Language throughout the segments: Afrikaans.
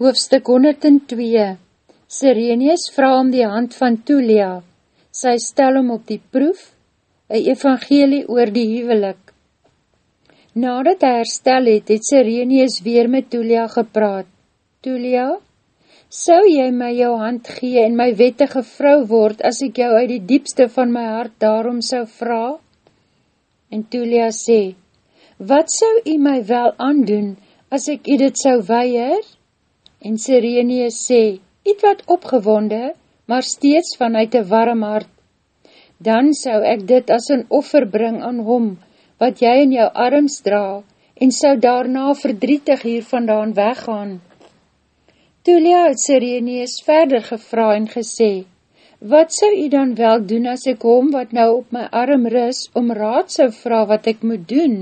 Hoofstuk 102 Sirenius vraag om die hand van Tulia. Sy stel hom op die proef, een evangelie oor die huwelik. Nadat hy herstel het, het Sirenius weer met Tulia gepraat. Tulia, sou jy my jou hand gee en my wettige vrou word, as ek jou uit die diepste van my hart daarom sou vraag? En Tulia sê, wat sou jy my wel aandoen, as ek jy dit sou weier? En Sirenius sê, iets wat opgewonde, maar steeds vanuit een warm hart. Dan sou ek dit as een offer bring aan hom, wat jy in jou arms dra, en sou daarna verdrietig hier vandaan weggaan. Tulia het Sirenius verder gevra en gesê, wat sou jy dan wel doen as ek hom, wat nou op my arm ris, om raad sou vraag wat ek moet doen?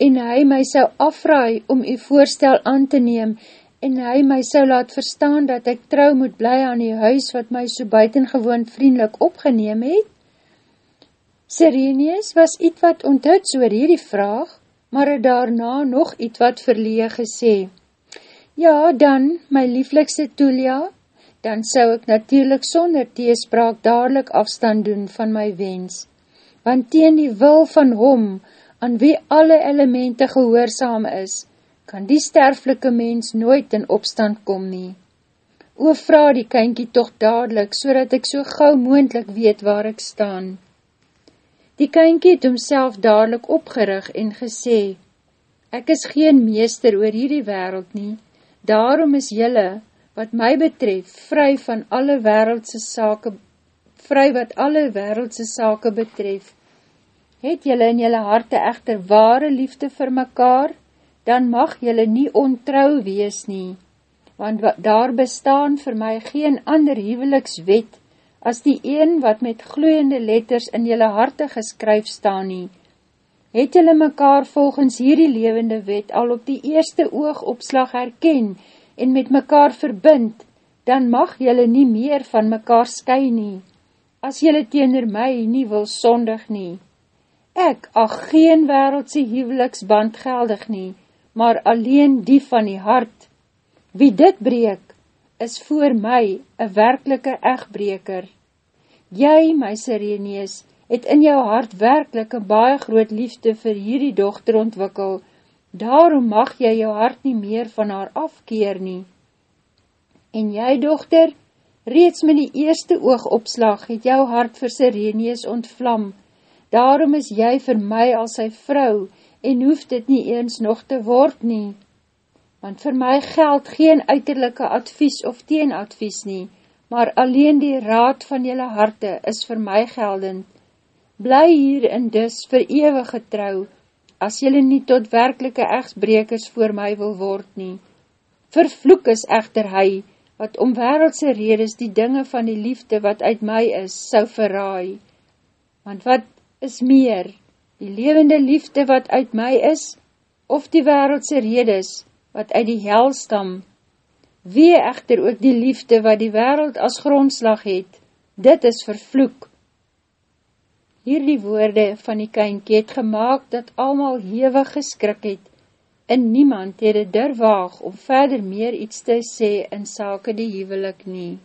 En hy my sou afraai om jy voorstel aan te neem, en hy my sou laat verstaan dat ek trouw moet bly aan die huis wat my so buitengewoon vriendelik opgeneem het? Sirenius was iets wat onthoud so hierdie vraag, maar het daarna nog iets wat verlee gesê. Ja, dan, my lieflikste Tulia, dan sou ek natuurlijk sonder teespraak dadelijk afstand doen van my wens, want teen die wil van hom, aan wie alle elemente gehoorzaam is, kan die sterflike mens nooit in opstand kom nie. O, vraag die kynkie toch dadelijk, so dat ek so gauw moendlik weet waar ek staan. Die kynkie het homself dadelijk opgerig en gesê, Ek is geen meester oor hierdie wereld nie, daarom is jylle, wat my betref, vry van alle wereldse sake, vry wat alle wereldse sake betref. Het jylle in jylle harte echter ware liefde vir mekaar, dan mag jylle nie ontrouw wees nie, want daar bestaan vir my geen ander huwelikswet as die een wat met gloeiende letters in jylle harte geskryf staan nie. Het jylle mekaar volgens hierdie levende wet al op die eerste oogopslag herken en met mekaar verbind, dan mag jylle nie meer van mekaar sky nie, as jylle teener my nie wil sondig nie. Ek ag geen wereldse huweliksband geldig nie, maar alleen die van die hart. Wie dit breek, is voor my een werkelike echtbreker. Jy, my Sirenees, het in jou hart werkelike baie groot liefde vir hierdie dochter ontwikkel, daarom mag jy jou hart nie meer van haar afkeer nie. En jy, dochter, reeds met die eerste oogopslag het jou hart vir Sirenees ontvlam, daarom is jy vir my als sy vrou, en hoef dit nie eens nog te word nie. Want vir my geld geen uiterlijke advies of teenadvies nie, maar alleen die raad van jylle harte is vir my geldend. Bly hier in dus vir eeuwige trou, as jylle nie tot werkelike echtsbrekers voor my wil word nie. Vervloek is echter hy, wat om wereldse redes die dinge van die liefde wat uit my is, sou verraai. Want wat is meer, die levende liefde wat uit my is, of die wereldse redes wat uit die hel stam. Wee echter ook die liefde wat die wereld as grondslag het, dit is vervloek. Hierdie woorde van die kynkie het gemaakt dat almal hewig geskrik het, en niemand het het durwaag om verder meer iets te sê in sake die huwelik nie.